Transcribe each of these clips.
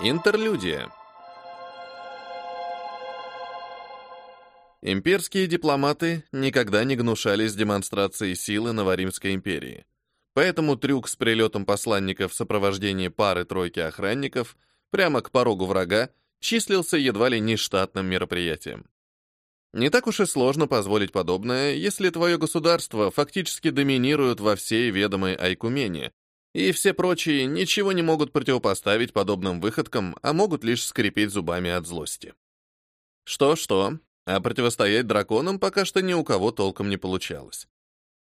Интерлюдия. Имперские дипломаты никогда не гнушались демонстрацией силы Новоримской империи. Поэтому трюк с прилетом посланника в сопровождении пары-тройки охранников прямо к порогу врага числился едва ли не штатным мероприятием. Не так уж и сложно позволить подобное, если твое государство фактически доминирует во всей ведомой Айкумене, и все прочие ничего не могут противопоставить подобным выходкам, а могут лишь скрипеть зубами от злости. Что-что, а противостоять драконам пока что ни у кого толком не получалось.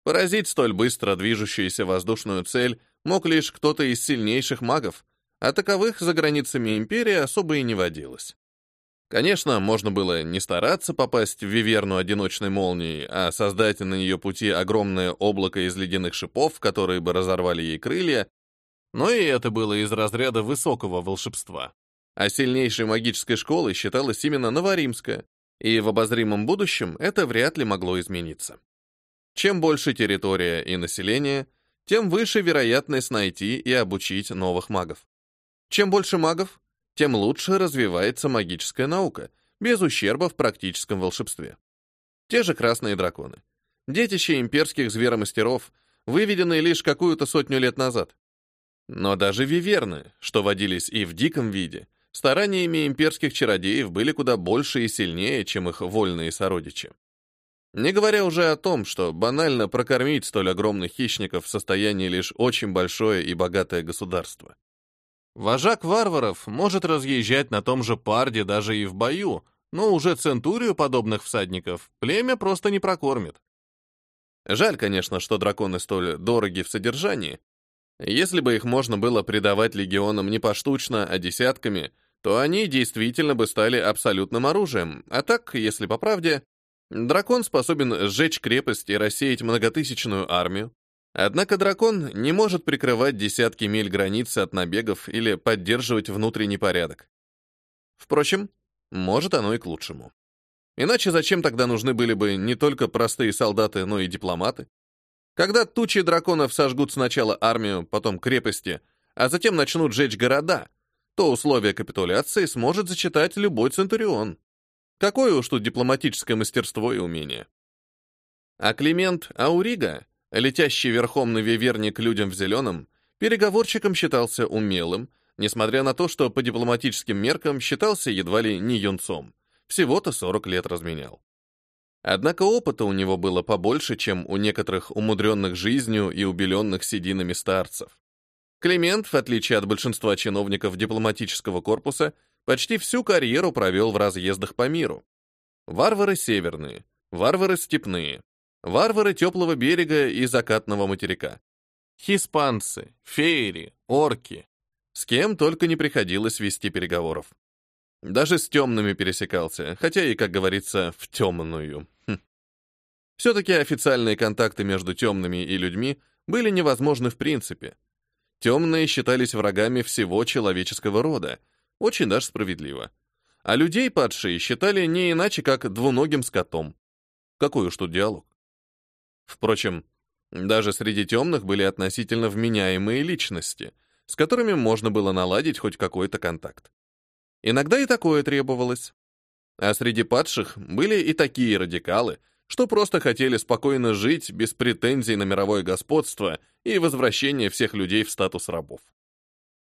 Поразить столь быстро движущуюся воздушную цель мог лишь кто-то из сильнейших магов, а таковых за границами империи особо и не водилось. Конечно, можно было не стараться попасть в виверну одиночной молнии, а создать на ее пути огромное облако из ледяных шипов, которые бы разорвали ей крылья, но и это было из разряда высокого волшебства. А сильнейшей магической школой считалась именно Новоримская, и в обозримом будущем это вряд ли могло измениться. Чем больше территория и население, тем выше вероятность найти и обучить новых магов. Чем больше магов, тем лучше развивается магическая наука, без ущерба в практическом волшебстве. Те же красные драконы. Детище имперских зверомастеров, выведенные лишь какую-то сотню лет назад. Но даже виверны, что водились и в диком виде, стараниями имперских чародеев были куда больше и сильнее, чем их вольные сородичи. Не говоря уже о том, что банально прокормить столь огромных хищников в состоянии лишь очень большое и богатое государство. Вожак варваров может разъезжать на том же парде даже и в бою, но уже центурию подобных всадников племя просто не прокормит. Жаль, конечно, что драконы столь дороги в содержании. Если бы их можно было придавать легионам не поштучно, а десятками, то они действительно бы стали абсолютным оружием. А так, если по правде, дракон способен сжечь крепость и рассеять многотысячную армию, Однако дракон не может прикрывать десятки миль границы от набегов или поддерживать внутренний порядок. Впрочем, может оно и к лучшему. Иначе зачем тогда нужны были бы не только простые солдаты, но и дипломаты? Когда тучи драконов сожгут сначала армию, потом крепости, а затем начнут жечь города, то условия капитуляции сможет зачитать любой центурион. Какое уж тут дипломатическое мастерство и умение. А Климент Аурига летящий верхом на виверне к людям в зеленом, переговорщиком считался умелым, несмотря на то, что по дипломатическим меркам считался едва ли не юнцом. Всего-то 40 лет разменял. Однако опыта у него было побольше, чем у некоторых умудренных жизнью и убеленных сединами старцев. Климент, в отличие от большинства чиновников дипломатического корпуса, почти всю карьеру провел в разъездах по миру. Варвары северные, варвары степные, варвары теплого берега и закатного материка. Хиспанцы, феери, орки. С кем только не приходилось вести переговоров. Даже с темными пересекался, хотя и, как говорится, в темную. Хм. Все-таки официальные контакты между темными и людьми были невозможны в принципе. Темные считались врагами всего человеческого рода, очень даже справедливо. А людей падшие считали не иначе, как двуногим скотом. Какой уж тут диалог. Впрочем, даже среди темных были относительно вменяемые личности, с которыми можно было наладить хоть какой-то контакт. Иногда и такое требовалось. А среди падших были и такие радикалы, что просто хотели спокойно жить без претензий на мировое господство и возвращение всех людей в статус рабов.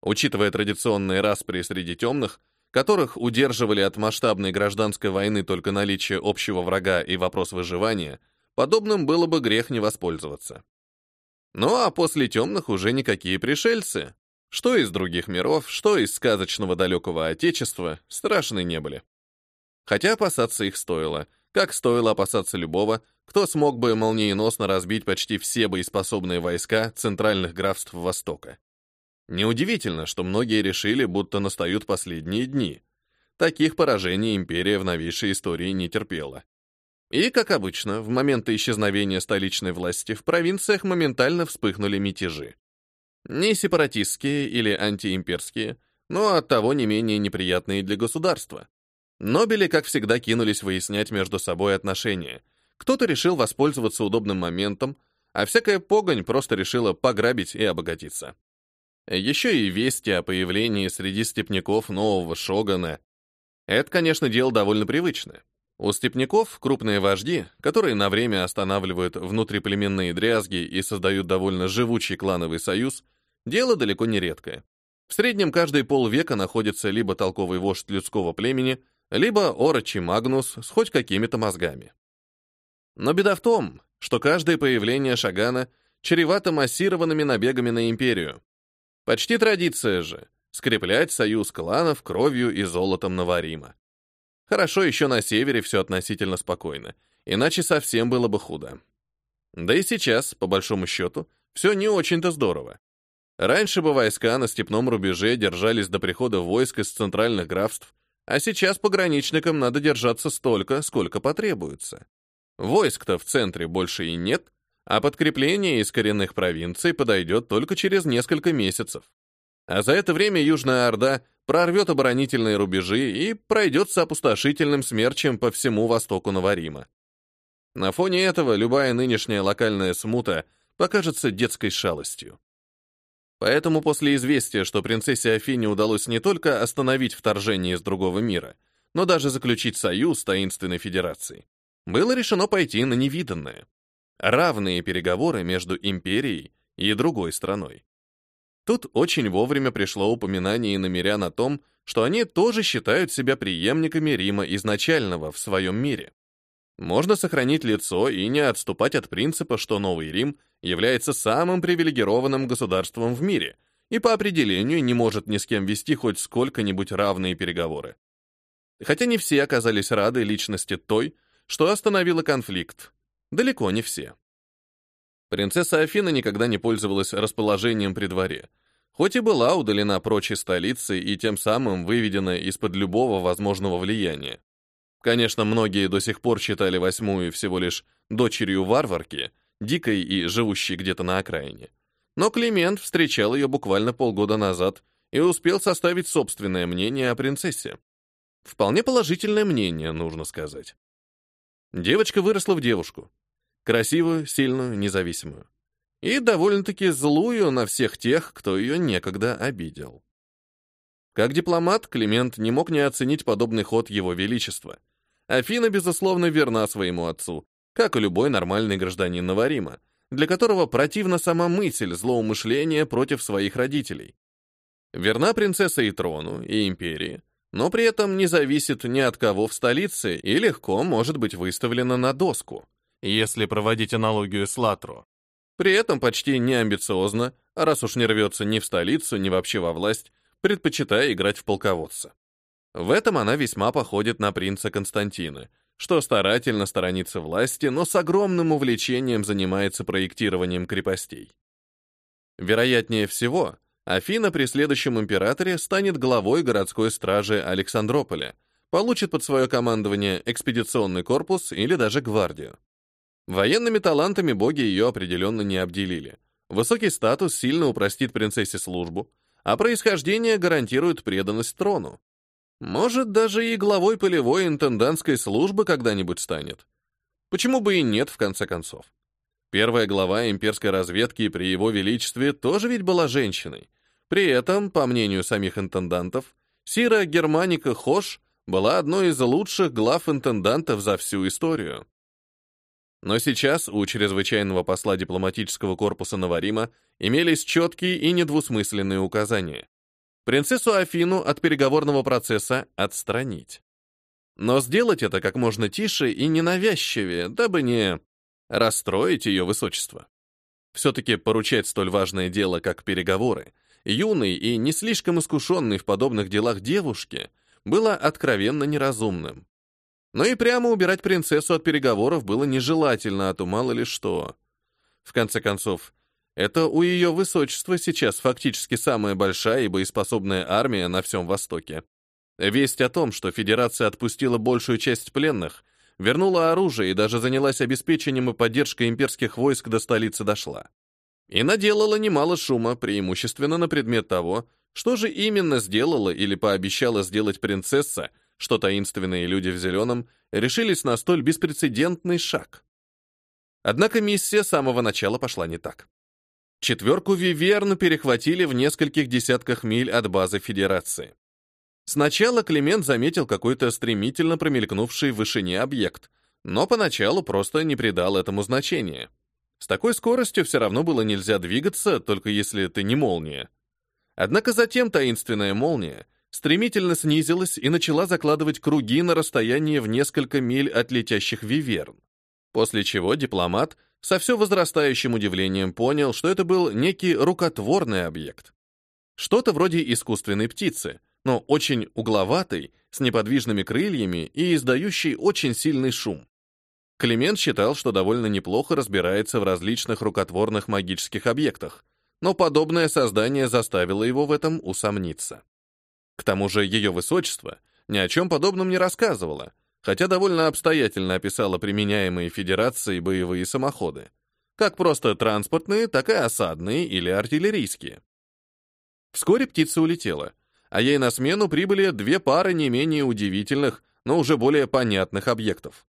Учитывая традиционные распри среди темных, которых удерживали от масштабной гражданской войны только наличие общего врага и вопрос выживания, Подобным было бы грех не воспользоваться. Ну а после темных уже никакие пришельцы, что из других миров, что из сказочного далекого отечества, страшны не были. Хотя опасаться их стоило, как стоило опасаться любого, кто смог бы молниеносно разбить почти все боеспособные войска центральных графств Востока. Неудивительно, что многие решили, будто настают последние дни. Таких поражений империя в новейшей истории не терпела. И, как обычно, в моменты исчезновения столичной власти в провинциях моментально вспыхнули мятежи. Не сепаратистские или антиимперские, но оттого не менее неприятные для государства. Нобели, как всегда, кинулись выяснять между собой отношения. Кто-то решил воспользоваться удобным моментом, а всякая погонь просто решила пограбить и обогатиться. Еще и вести о появлении среди степняков нового шогана. Это, конечно, дело довольно привычное. У степняков крупные вожди, которые на время останавливают внутриплеменные дрязги и создают довольно живучий клановый союз, дело далеко не редкое. В среднем каждые полвека находится либо толковый вождь людского племени, либо орочий Магнус с хоть какими-то мозгами. Но беда в том, что каждое появление Шагана чревато массированными набегами на империю. Почти традиция же — скреплять союз кланов кровью и золотом Наварима. Хорошо еще на севере все относительно спокойно, иначе совсем было бы худо. Да и сейчас, по большому счету, все не очень-то здорово. Раньше бы войска на степном рубеже держались до прихода войск из центральных графств, а сейчас пограничникам надо держаться столько, сколько потребуется. Войск-то в центре больше и нет, а подкрепление из коренных провинций подойдет только через несколько месяцев. А за это время Южная Орда прорвет оборонительные рубежи и пройдется опустошительным смерчем по всему востоку Наварима. На фоне этого любая нынешняя локальная смута покажется детской шалостью. Поэтому после известия, что принцессе Афине удалось не только остановить вторжение из другого мира, но даже заключить союз с таинственной федерацией, было решено пойти на невиданное. Равные переговоры между империей и другой страной. Тут очень вовремя пришло упоминание намерян о том, что они тоже считают себя преемниками Рима изначального в своем мире. Можно сохранить лицо и не отступать от принципа, что Новый Рим является самым привилегированным государством в мире и по определению не может ни с кем вести хоть сколько-нибудь равные переговоры. Хотя не все оказались рады личности той, что остановила конфликт. Далеко не все. Принцесса Афина никогда не пользовалась расположением при дворе, хоть и была удалена прочь из столицы и тем самым выведена из-под любого возможного влияния. Конечно, многие до сих пор считали восьмую всего лишь дочерью варварки, дикой и живущей где-то на окраине. Но Климент встречал ее буквально полгода назад и успел составить собственное мнение о принцессе. Вполне положительное мнение, нужно сказать. Девочка выросла в девушку, Красивую, сильную, независимую. И довольно-таки злую на всех тех, кто ее некогда обидел. Как дипломат, Климент не мог не оценить подобный ход его величества. Афина, безусловно, верна своему отцу, как и любой нормальный гражданин Наварима, для которого противна сама мысль злоумышления против своих родителей. Верна принцесса и трону, и империи, но при этом не зависит ни от кого в столице и легко может быть выставлена на доску если проводить аналогию с Латро. При этом почти не амбициозно, а раз уж не рвется ни в столицу, ни вообще во власть, предпочитая играть в полководца. В этом она весьма походит на принца Константина, что старательно сторонится власти, но с огромным увлечением занимается проектированием крепостей. Вероятнее всего, Афина при следующем императоре станет главой городской стражи Александрополя, получит под свое командование экспедиционный корпус или даже гвардию. Военными талантами боги ее определенно не обделили. Высокий статус сильно упростит принцессе службу, а происхождение гарантирует преданность трону. Может, даже и главой полевой интендантской службы когда-нибудь станет. Почему бы и нет, в конце концов? Первая глава имперской разведки при его величестве тоже ведь была женщиной. При этом, по мнению самих интендантов, Сира Германика Хош была одной из лучших глав интендантов за всю историю. Но сейчас у чрезвычайного посла дипломатического корпуса Наварима имелись четкие и недвусмысленные указания. Принцессу Афину от переговорного процесса отстранить. Но сделать это как можно тише и ненавязчивее, дабы не расстроить ее высочество. Все-таки поручать столь важное дело, как переговоры, юной и не слишком искушенной в подобных делах девушке, было откровенно неразумным. Но и прямо убирать принцессу от переговоров было нежелательно, а то мало ли что. В конце концов, это у ее высочества сейчас фактически самая большая и боеспособная армия на всем Востоке. Весть о том, что Федерация отпустила большую часть пленных, вернула оружие и даже занялась обеспечением и поддержкой имперских войск до столицы дошла. И наделала немало шума, преимущественно на предмет того, что же именно сделала или пообещала сделать принцесса, что таинственные люди в зеленом решились на столь беспрецедентный шаг. Однако миссия с самого начала пошла не так. Четверку Виверн перехватили в нескольких десятках миль от базы Федерации. Сначала Климент заметил какой-то стремительно промелькнувший в вышине объект, но поначалу просто не придал этому значения. С такой скоростью все равно было нельзя двигаться, только если ты не молния. Однако затем таинственная молния стремительно снизилась и начала закладывать круги на расстоянии в несколько миль от летящих виверн. После чего дипломат со все возрастающим удивлением понял, что это был некий рукотворный объект. Что-то вроде искусственной птицы, но очень угловатой, с неподвижными крыльями и издающей очень сильный шум. Климент считал, что довольно неплохо разбирается в различных рукотворных магических объектах, но подобное создание заставило его в этом усомниться. К тому же ее высочество ни о чем подобном не рассказывало, хотя довольно обстоятельно описала применяемые Федерацией боевые самоходы, как просто транспортные, так и осадные или артиллерийские. Вскоре птица улетела, а ей на смену прибыли две пары не менее удивительных, но уже более понятных объектов.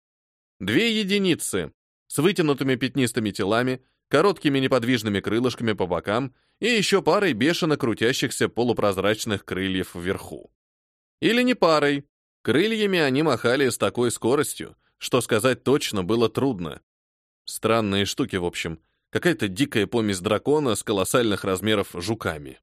Две единицы с вытянутыми пятнистыми телами, короткими неподвижными крылышками по бокам и еще парой бешено крутящихся полупрозрачных крыльев вверху. Или не парой. Крыльями они махали с такой скоростью, что сказать точно было трудно. Странные штуки, в общем. Какая-то дикая помесь дракона с колоссальных размеров жуками.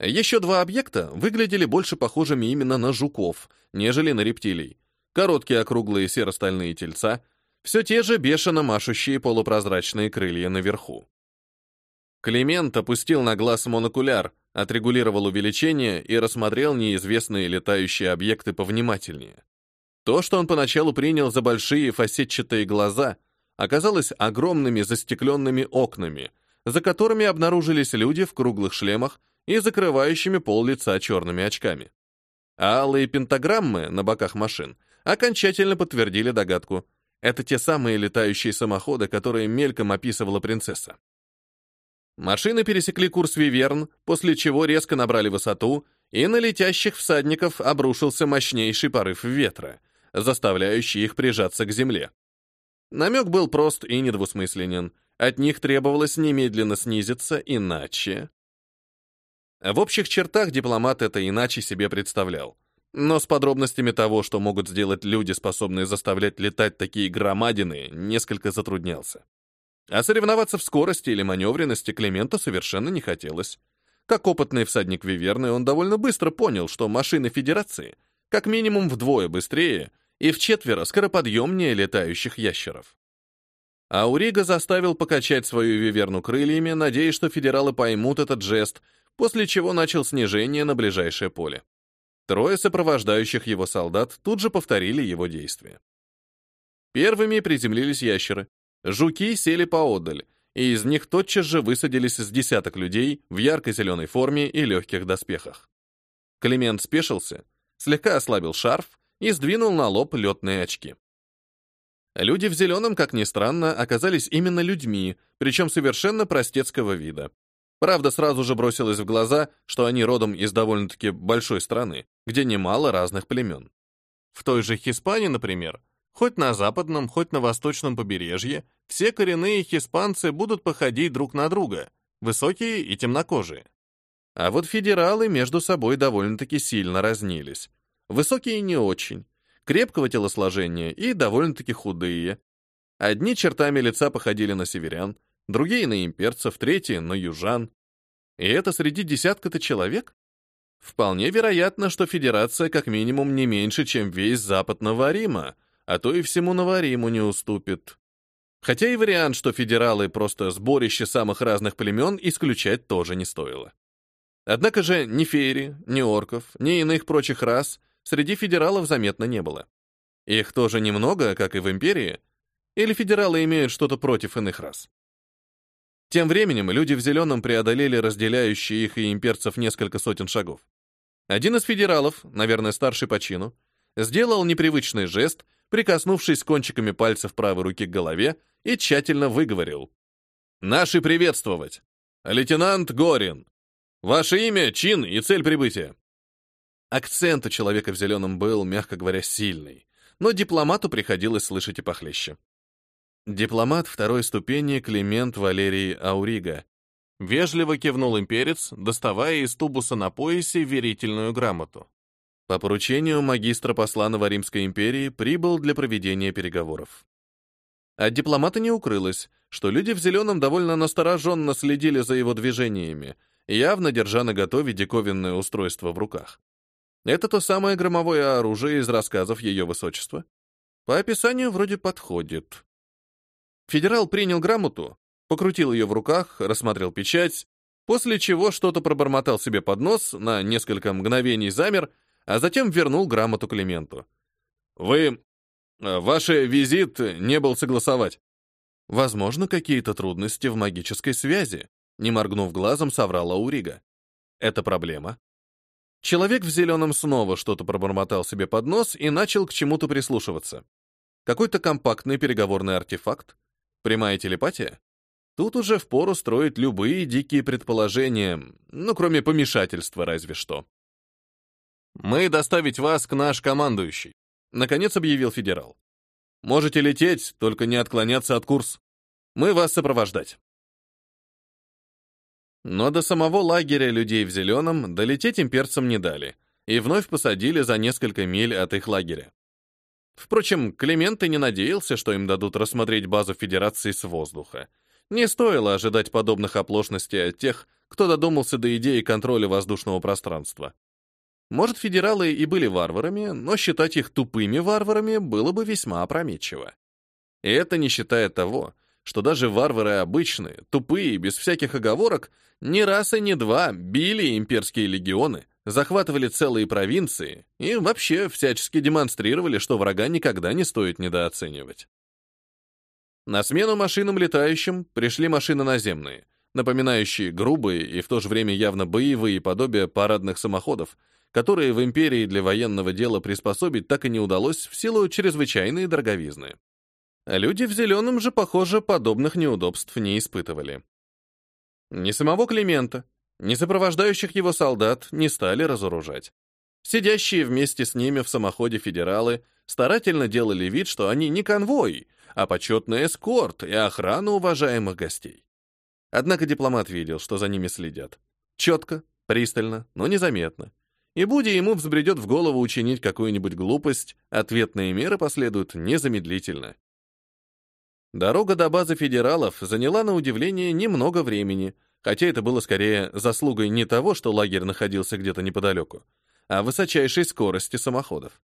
Еще два объекта выглядели больше похожими именно на жуков, нежели на рептилий, короткие округлые серо-стальные тельца, все те же бешено машущие полупрозрачные крылья наверху. Климент опустил на глаз монокуляр, отрегулировал увеличение и рассмотрел неизвестные летающие объекты повнимательнее. То, что он поначалу принял за большие фасетчатые глаза, оказалось огромными застекленными окнами, за которыми обнаружились люди в круглых шлемах и закрывающими пол лица черными очками. Алые пентаграммы на боках машин окончательно подтвердили догадку. Это те самые летающие самоходы, которые мельком описывала принцесса. Машины пересекли курс Виверн, после чего резко набрали высоту, и на летящих всадников обрушился мощнейший порыв ветра, заставляющий их прижаться к земле. Намек был прост и недвусмысленен. От них требовалось немедленно снизиться, иначе... В общих чертах дипломат это иначе себе представлял. Но с подробностями того, что могут сделать люди, способные заставлять летать такие громадины, несколько затруднялся. А соревноваться в скорости или маневренности Клименту совершенно не хотелось. Как опытный всадник Виверны, он довольно быстро понял, что машины Федерации как минимум вдвое быстрее и в четверо скороподъемнее летающих ящеров. Аурига заставил покачать свою Виверну крыльями, надеясь, что федералы поймут этот жест, после чего начал снижение на ближайшее поле. Трое сопровождающих его солдат тут же повторили его действия. Первыми приземлились ящеры. Жуки сели поодаль, и из них тотчас же высадились с десяток людей в ярко-зеленой форме и легких доспехах. Климент спешился, слегка ослабил шарф и сдвинул на лоб летные очки. Люди в зеленом, как ни странно, оказались именно людьми, причем совершенно простецкого вида. Правда, сразу же бросилось в глаза, что они родом из довольно-таки большой страны, где немало разных племен. В той же Хиспании, например, хоть на западном, хоть на восточном побережье, все коренные хиспанцы будут походить друг на друга, высокие и темнокожие. А вот федералы между собой довольно-таки сильно разнились. Высокие не очень, крепкого телосложения и довольно-таки худые. Одни чертами лица походили на северян, другие на имперцев, третьи на южан. И это среди десятка-то человек? Вполне вероятно, что Федерация как минимум не меньше, чем весь запад Новорима, а то и всему Новориму не уступит. Хотя и вариант, что федералы просто сборище самых разных племен, исключать тоже не стоило. Однако же ни фейри, ни орков, ни иных прочих рас среди федералов заметно не было. Их тоже немного, как и в Империи, или федералы имеют что-то против иных рас? Тем временем люди в зеленом преодолели разделяющие их и имперцев несколько сотен шагов. Один из федералов, наверное, старший по чину, сделал непривычный жест, прикоснувшись кончиками пальцев правой руки к голове, и тщательно выговорил. «Наши приветствовать! Лейтенант Горин! Ваше имя, чин и цель прибытия!» Акцент у человека в зеленом был, мягко говоря, сильный, но дипломату приходилось слышать и похлеще. Дипломат второй ступени Климент Валерий Аурига, Вежливо кивнул имперец, доставая из тубуса на поясе верительную грамоту. По поручению магистра посла Новоримской империи прибыл для проведения переговоров. От дипломата не укрылось, что люди в зеленом довольно настороженно следили за его движениями, явно держа на готове диковинное устройство в руках. Это то самое громовое оружие из рассказов ее высочества. По описанию вроде подходит. Федерал принял грамоту, покрутил ее в руках, рассмотрел печать, после чего что-то пробормотал себе под нос, на несколько мгновений замер, а затем вернул грамоту Клименту. «Вы... Э, ваш визит не был согласовать». «Возможно, какие-то трудности в магической связи», не моргнув глазом, соврал Аурига. «Это проблема». Человек в зеленом снова что-то пробормотал себе под нос и начал к чему-то прислушиваться. Какой-то компактный переговорный артефакт? Прямая телепатия? Тут уже впору строить любые дикие предположения, ну, кроме помешательства разве что. «Мы доставить вас к наш командующий», — наконец объявил федерал. «Можете лететь, только не отклоняться от курс. Мы вас сопровождать». Но до самого лагеря людей в зеленом долететь имперцам не дали и вновь посадили за несколько миль от их лагеря. Впрочем, Климент и не надеялся, что им дадут рассмотреть базу Федерации с воздуха. Не стоило ожидать подобных оплошностей от тех, кто додумался до идеи контроля воздушного пространства. Может, федералы и были варварами, но считать их тупыми варварами было бы весьма опрометчиво. И это не считая того, что даже варвары обычные, тупые, без всяких оговорок, ни раз и ни два били имперские легионы, захватывали целые провинции и вообще всячески демонстрировали, что врага никогда не стоит недооценивать. На смену машинам летающим пришли машины наземные, напоминающие грубые и в то же время явно боевые подобия парадных самоходов, которые в империи для военного дела приспособить так и не удалось в силу чрезвычайной дороговизны. Люди в зеленом же, похоже, подобных неудобств не испытывали. Ни самого Климента, ни сопровождающих его солдат не стали разоружать. Сидящие вместе с ними в самоходе федералы старательно делали вид, что они не конвой, а почетный эскорт и охрана уважаемых гостей. Однако дипломат видел, что за ними следят. Четко, пристально, но незаметно. И будь ему взбредет в голову учинить какую-нибудь глупость, ответные меры последуют незамедлительно. Дорога до базы федералов заняла на удивление немного времени, хотя это было скорее заслугой не того, что лагерь находился где-то неподалеку, а высочайшей скорости самоходов.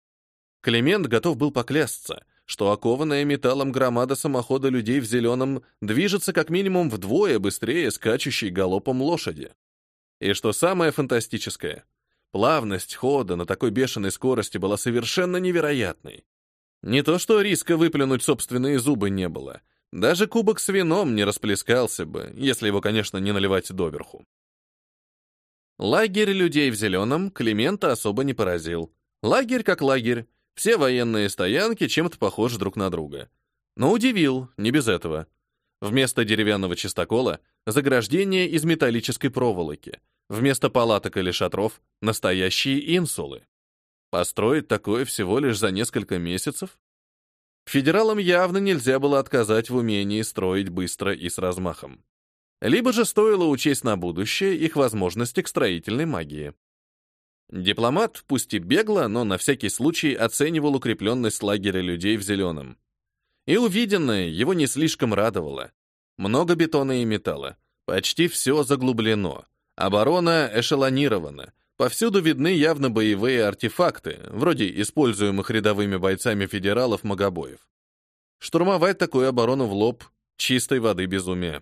Климент готов был поклясться, что окованная металлом громада самохода людей в зеленом движется как минимум вдвое быстрее скачущей галопом лошади. И что самое фантастическое, плавность хода на такой бешеной скорости была совершенно невероятной. Не то что риска выплюнуть собственные зубы не было. Даже кубок с вином не расплескался бы, если его, конечно, не наливать доверху. Лагерь людей в зеленом Климента особо не поразил. Лагерь как лагерь. Все военные стоянки чем-то похожи друг на друга. Но удивил, не без этого. Вместо деревянного чистокола — заграждение из металлической проволоки. Вместо палаток или шатров — настоящие инсулы. Построить такое всего лишь за несколько месяцев? Федералам явно нельзя было отказать в умении строить быстро и с размахом. Либо же стоило учесть на будущее их возможности к строительной магии. Дипломат, пусть и бегло, но на всякий случай оценивал укрепленность лагеря людей в зеленом. И увиденное его не слишком радовало. Много бетона и металла, почти все заглублено, оборона эшелонирована, Повсюду видны явно боевые артефакты, вроде используемых рядовыми бойцами федералов магобоев. Штурмовать такую оборону в лоб — чистой воды безумие.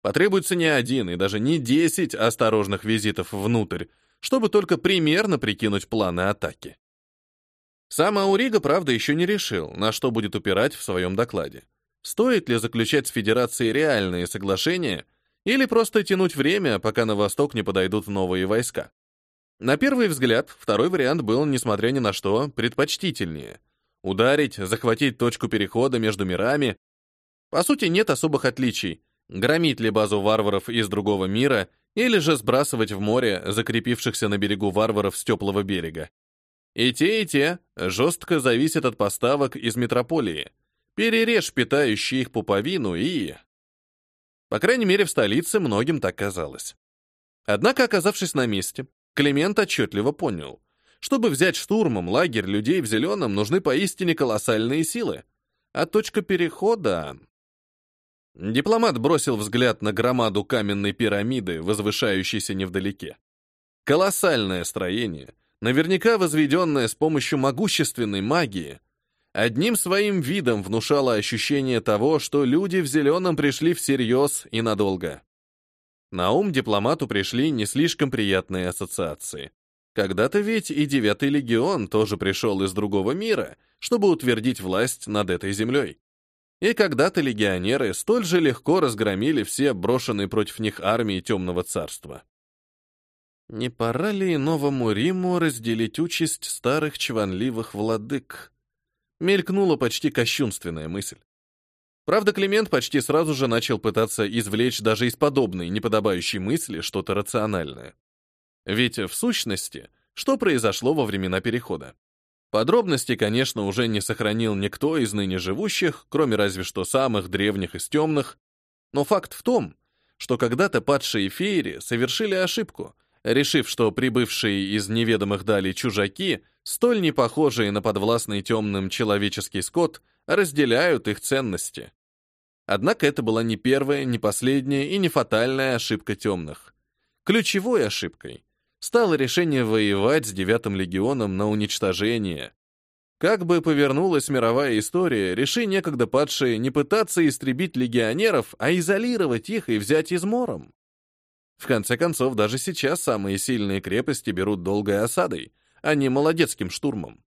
Потребуется не один и даже не десять осторожных визитов внутрь, чтобы только примерно прикинуть планы атаки. Сам Аурига, правда, еще не решил, на что будет упирать в своем докладе. Стоит ли заключать с Федерацией реальные соглашения или просто тянуть время, пока на восток не подойдут новые войска? На первый взгляд, второй вариант был, несмотря ни на что, предпочтительнее. Ударить, захватить точку перехода между мирами. По сути, нет особых отличий. Громить ли базу варваров из другого мира, или же сбрасывать в море закрепившихся на берегу варваров с теплого берега. И те, и те жестко зависят от поставок из метрополии. Перережь питающий их пуповину и... По крайней мере, в столице многим так казалось. Однако, оказавшись на месте, Климент отчетливо понял, чтобы взять штурмом лагерь людей в зеленом, нужны поистине колоссальные силы. А точка перехода... Дипломат бросил взгляд на громаду каменной пирамиды, возвышающейся невдалеке. Колоссальное строение, наверняка возведенное с помощью могущественной магии, одним своим видом внушало ощущение того, что люди в зеленом пришли всерьез и надолго. На ум дипломату пришли не слишком приятные ассоциации. Когда-то ведь и девятый легион тоже пришел из другого мира, чтобы утвердить власть над этой землей. И когда-то легионеры столь же легко разгромили все брошенные против них армии Темного Царства. Не пора ли новому Риму разделить участь старых чванливых владык? Мелькнула почти кощунственная мысль. Правда, Климент почти сразу же начал пытаться извлечь даже из подобной неподобающей мысли что-то рациональное. Ведь в сущности, что произошло во времена Перехода? Подробности, конечно, уже не сохранил никто из ныне живущих, кроме разве что самых древних из темных, но факт в том, что когда-то падшие феери совершили ошибку, решив, что прибывшие из неведомых далей чужаки, столь не похожие на подвластный темным человеческий скот, разделяют их ценности. Однако это была не первая, не последняя и не фатальная ошибка темных. Ключевой ошибкой стало решение воевать с девятым легионом на уничтожение. Как бы повернулась мировая история, реши некогда падшие не пытаться истребить легионеров, а изолировать их и взять измором. В конце концов, даже сейчас самые сильные крепости берут долгой осадой, а не молодецким штурмом.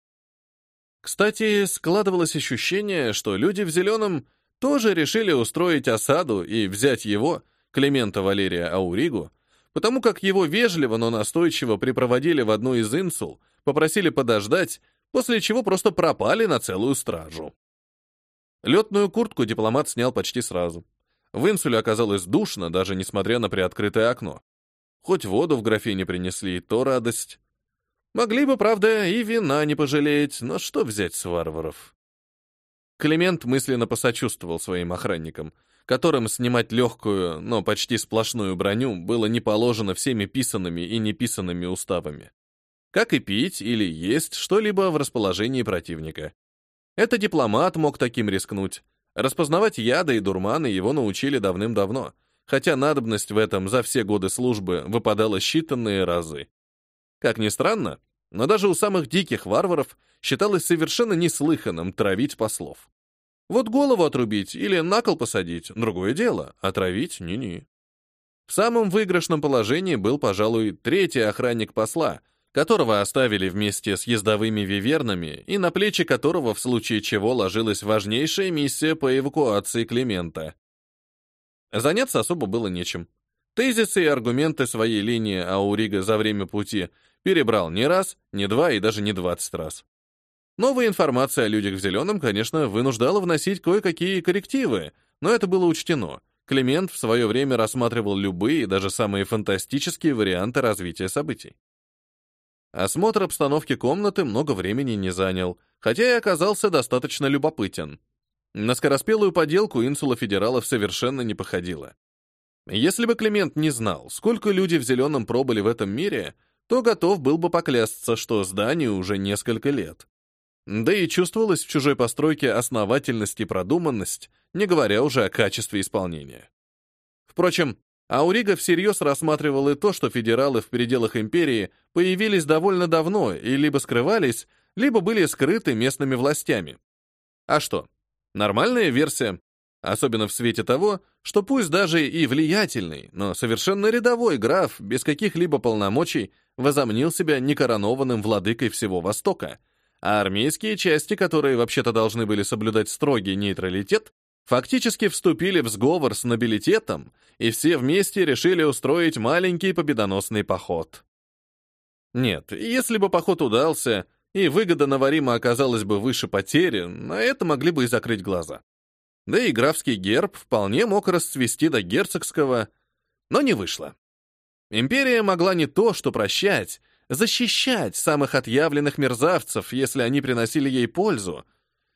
Кстати, складывалось ощущение, что люди в зеленом тоже решили устроить осаду и взять его, Климента Валерия Ауригу, потому как его вежливо, но настойчиво припроводили в одну из инсул, попросили подождать, после чего просто пропали на целую стражу. Летную куртку дипломат снял почти сразу. В инсуле оказалось душно, даже несмотря на приоткрытое окно. Хоть воду в графине принесли, то радость. Могли бы, правда, и вина не пожалеть, но что взять с варваров? Климент мысленно посочувствовал своим охранникам — которым снимать легкую, но почти сплошную броню было не положено всеми писанными и неписанными уставами. Как и пить или есть что-либо в расположении противника. Это дипломат мог таким рискнуть. Распознавать яды и дурманы его научили давным-давно, хотя надобность в этом за все годы службы выпадала считанные разы. Как ни странно, но даже у самых диких варваров считалось совершенно неслыханным травить послов. Вот голову отрубить или на кол посадить — другое дело, отравить — ни-ни. В самом выигрышном положении был, пожалуй, третий охранник посла, которого оставили вместе с ездовыми вивернами и на плечи которого в случае чего ложилась важнейшая миссия по эвакуации Климента. Заняться особо было нечем. Тезисы и аргументы своей линии Аурига за время пути перебрал не раз, не два и даже не двадцать раз. Новая информация о людях в зеленом, конечно, вынуждала вносить кое-какие коррективы, но это было учтено. Климент в свое время рассматривал любые, даже самые фантастические варианты развития событий. Осмотр обстановки комнаты много времени не занял, хотя и оказался достаточно любопытен. На скороспелую поделку инсула федералов совершенно не походила. Если бы Климент не знал, сколько люди в зеленом пробыли в этом мире, то готов был бы поклясться, что зданию уже несколько лет. Да и чувствовалась в чужой постройке основательность и продуманность, не говоря уже о качестве исполнения. Впрочем, Аурига всерьез рассматривал и то, что федералы в пределах империи появились довольно давно и либо скрывались, либо были скрыты местными властями. А что? Нормальная версия, особенно в свете того, что пусть даже и влиятельный, но совершенно рядовой граф без каких-либо полномочий возомнил себя некоронованным владыкой всего Востока, а армейские части, которые вообще-то должны были соблюдать строгий нейтралитет, фактически вступили в сговор с нобилитетом, и все вместе решили устроить маленький победоносный поход. Нет, если бы поход удался, и выгода Наварима оказалась бы выше потери, на это могли бы и закрыть глаза. Да и графский герб вполне мог расцвести до герцогского, но не вышло. Империя могла не то что прощать, защищать самых отъявленных мерзавцев, если они приносили ей пользу,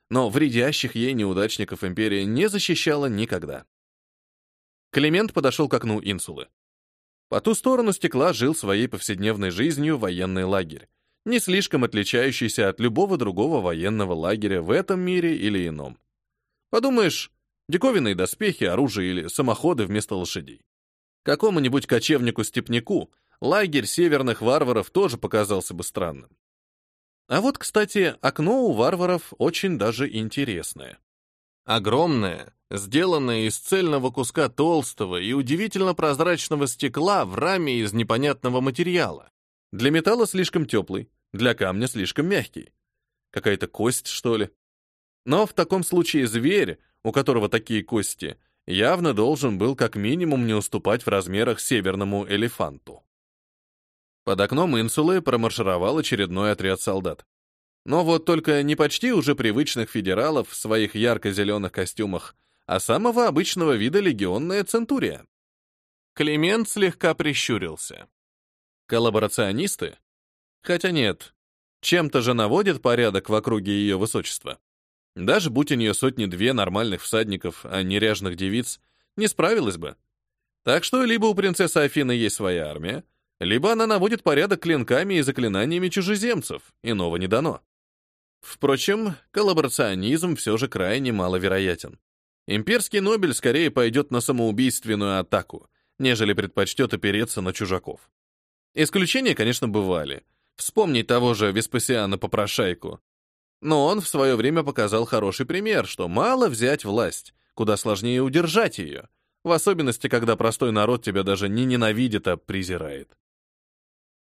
но вредящих ей неудачников империя не защищала никогда. Климент подошел к окну инсулы. По ту сторону стекла жил своей повседневной жизнью военный лагерь, не слишком отличающийся от любого другого военного лагеря в этом мире или ином. Подумаешь, диковинные доспехи, оружие или самоходы вместо лошадей. Какому-нибудь кочевнику-степняку лагерь северных варваров тоже показался бы странным. А вот, кстати, окно у варваров очень даже интересное. Огромное, сделанное из цельного куска толстого и удивительно прозрачного стекла в раме из непонятного материала. Для металла слишком теплый, для камня слишком мягкий. Какая-то кость, что ли? Но в таком случае зверь, у которого такие кости, явно должен был как минимум не уступать в размерах северному элефанту. Под окном инсулы промаршировал очередной отряд солдат. Но вот только не почти уже привычных федералов в своих ярко-зеленых костюмах, а самого обычного вида легионная центурия. Климент слегка прищурился. Коллаборационисты? Хотя нет, чем-то же наводит порядок в округе ее высочества. Даже будь у нее сотни-две нормальных всадников, а не ряжных девиц, не справилась бы. Так что либо у принцессы Афины есть своя армия, либо она наводит порядок клинками и заклинаниями чужеземцев, иного не дано. Впрочем, коллаборационизм все же крайне маловероятен. Имперский Нобель скорее пойдет на самоубийственную атаку, нежели предпочтет опереться на чужаков. Исключения, конечно, бывали. Вспомнить того же Веспасиана Попрошайку. Но он в свое время показал хороший пример, что мало взять власть, куда сложнее удержать ее, в особенности, когда простой народ тебя даже не ненавидит, а презирает.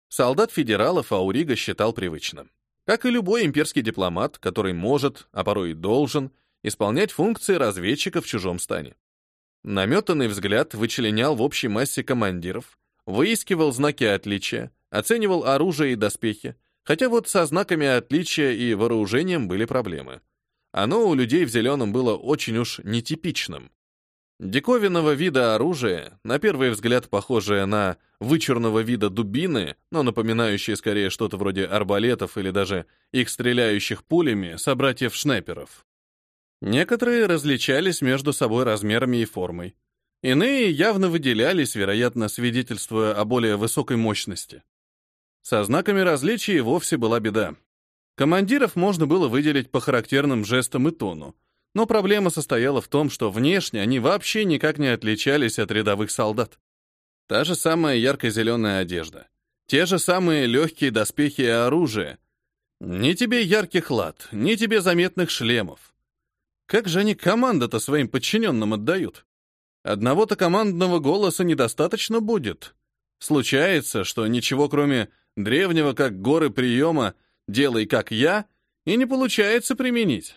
Солдат федералов Аурига считал привычным. Как и любой имперский дипломат, который может, а порой и должен, исполнять функции разведчика в чужом стане. Наметанный взгляд вычленял в общей массе командиров, выискивал знаки отличия, оценивал оружие и доспехи, хотя вот со знаками отличия и вооружением были проблемы. Оно у людей в зеленом было очень уж нетипичным. Диковинного вида оружия, на первый взгляд похожее на вычурного вида дубины, но напоминающие скорее что-то вроде арбалетов или даже их стреляющих пулями, собратьев-шнайперов. Некоторые различались между собой размерами и формой. Иные явно выделялись, вероятно, свидетельствуя о более высокой мощности. Со знаками различий вовсе была беда. Командиров можно было выделить по характерным жестам и тону, но проблема состояла в том, что внешне они вообще никак не отличались от рядовых солдат. Та же самая ярко-зеленая одежда, те же самые легкие доспехи и оружие. Ни тебе ярких лад, ни тебе заметных шлемов. Как же они команду-то своим подчиненным отдают? Одного-то командного голоса недостаточно будет. Случается, что ничего кроме древнего как горы приема «делай как я» и не получается применить.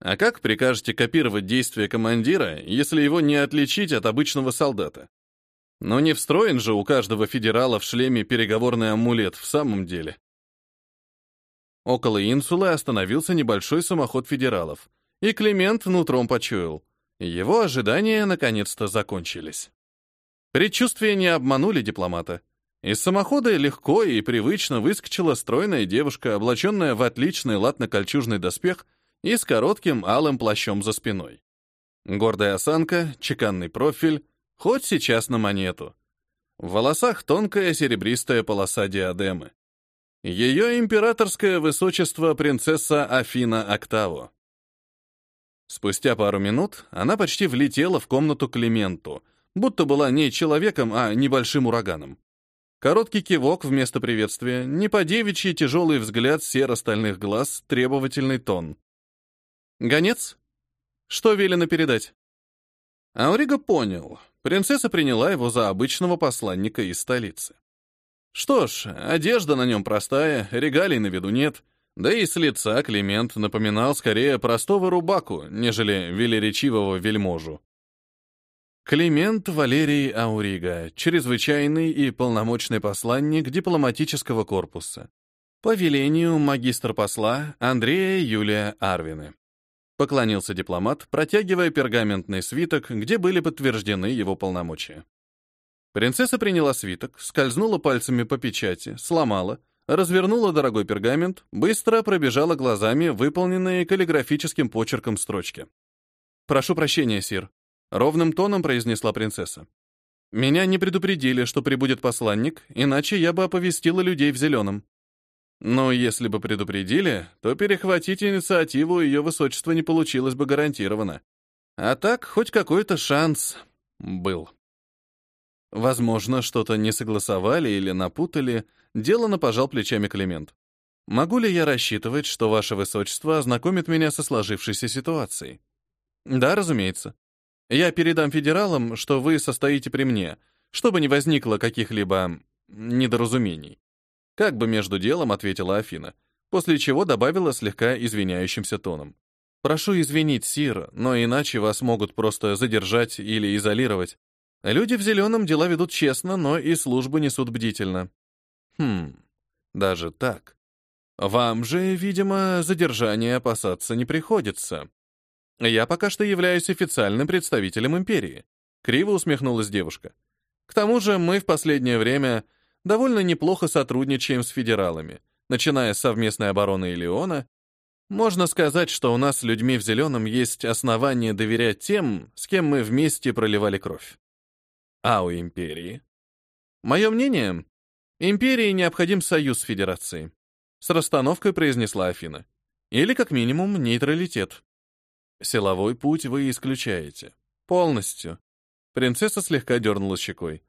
А как прикажете копировать действия командира, если его не отличить от обычного солдата? Но не встроен же у каждого федерала в шлеме переговорный амулет в самом деле. Около инсулы остановился небольшой самоход федералов, и Климент нутром почуял. Его ожидания наконец-то закончились. Предчувствия не обманули дипломата. Из самохода легко и привычно выскочила стройная девушка, облаченная в отличный латно-кольчужный доспех и с коротким алым плащом за спиной. Гордая осанка, чеканный профиль, хоть сейчас на монету. В волосах тонкая серебристая полоса диадемы. Ее императорское высочество принцесса Афина Октаво. Спустя пару минут она почти влетела в комнату Клименту, будто была не человеком, а небольшим ураганом. Короткий кивок вместо приветствия, не по девичьи тяжелый взгляд серо-стальных глаз, требовательный тон. Гонец? Что велено передать? Аурига понял. Принцесса приняла его за обычного посланника из столицы. Что ж, одежда на нем простая, регалий на виду нет, да и с лица Климент напоминал скорее простого рубаку, нежели велеречивого вельможу. Климент Валерий Аурига, чрезвычайный и полномочный посланник дипломатического корпуса. По велению магистр посла Андрея Юлия Арвины. Поклонился дипломат, протягивая пергаментный свиток, где были подтверждены его полномочия. Принцесса приняла свиток, скользнула пальцами по печати, сломала, развернула дорогой пергамент, быстро пробежала глазами выполненные каллиграфическим почерком строчки. «Прошу прощения, сир. Ровным тоном произнесла принцесса. Меня не предупредили, что прибудет посланник, иначе я бы оповестила людей в зеленом. Но если бы предупредили, то перехватить инициативу ее высочества не получилось бы гарантированно. А так, хоть какой-то шанс был. Возможно, что-то не согласовали или напутали, делано пожал плечами Климент. Могу ли я рассчитывать, что ваше высочество ознакомит меня со сложившейся ситуацией? Да, разумеется. Я передам федералам, что вы состоите при мне, чтобы не возникло каких-либо недоразумений. Как бы между делом ответила Афина, после чего добавила слегка извиняющимся тоном. Прошу извинить, Сир, но иначе вас могут просто задержать или изолировать. Люди в зеленом дела ведут честно, но и службу несут бдительно. Хм, даже так. Вам же, видимо, задержания опасаться не приходится. Я пока что являюсь официальным представителем империи. Криво усмехнулась девушка. К тому же мы в последнее время довольно неплохо сотрудничаем с федералами, начиная с совместной обороны Илеона. Можно сказать, что у нас с людьми в зеленом есть основания доверять тем, с кем мы вместе проливали кровь. А у империи? Мое мнение, империи необходим союз с федерацией. С расстановкой произнесла Афина. Или, как минимум, нейтралитет. Силовой путь вы исключаете. Полностью. Принцесса слегка дернула щекой.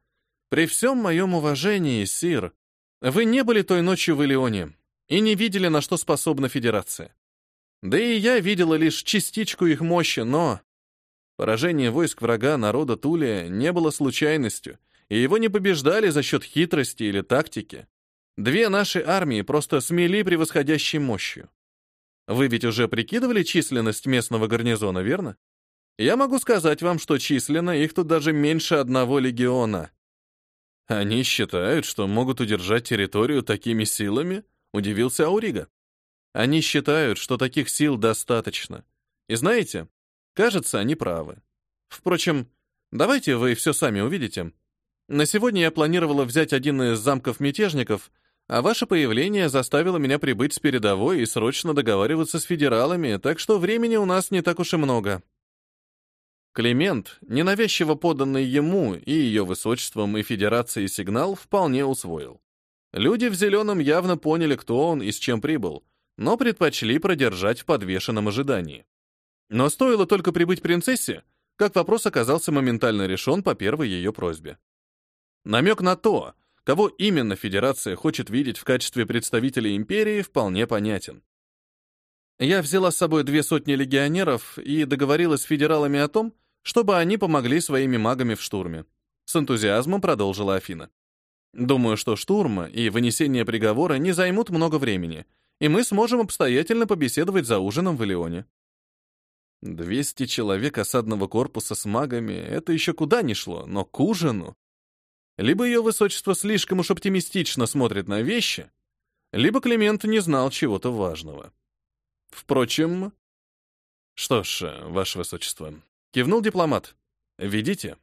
При всем моем уважении, Сир, вы не были той ночью в Илеоне и не видели, на что способна Федерация. Да и я видела лишь частичку их мощи, но... Поражение войск врага народа Тулия не было случайностью, и его не побеждали за счет хитрости или тактики. Две наши армии просто смели превосходящей мощью. Вы ведь уже прикидывали численность местного гарнизона, верно? Я могу сказать вам, что численно их тут даже меньше одного легиона. Они считают, что могут удержать территорию такими силами? Удивился Аурига. Они считают, что таких сил достаточно. И знаете, кажется, они правы. Впрочем, давайте вы все сами увидите. На сегодня я планировала взять один из замков мятежников — а ваше появление заставило меня прибыть с передовой и срочно договариваться с федералами, так что времени у нас не так уж и много. Климент, ненавязчиво поданный ему и ее высочеством и федерации сигнал, вполне усвоил. Люди в зеленом явно поняли, кто он и с чем прибыл, но предпочли продержать в подвешенном ожидании. Но стоило только прибыть принцессе, как вопрос оказался моментально решен по первой ее просьбе. Намек на то, Кого именно Федерация хочет видеть в качестве представителей империи, вполне понятен. Я взяла с собой две сотни легионеров и договорилась с федералами о том, чтобы они помогли своими магами в штурме. С энтузиазмом продолжила Афина. Думаю, что штурм и вынесение приговора не займут много времени, и мы сможем обстоятельно побеседовать за ужином в Элеоне. Двести человек осадного корпуса с магами — это еще куда ни шло, но к ужину либо ее высочество слишком уж оптимистично смотрит на вещи, либо Климент не знал чего-то важного. Впрочем... Что ж, ваше высочество, кивнул дипломат. Видите?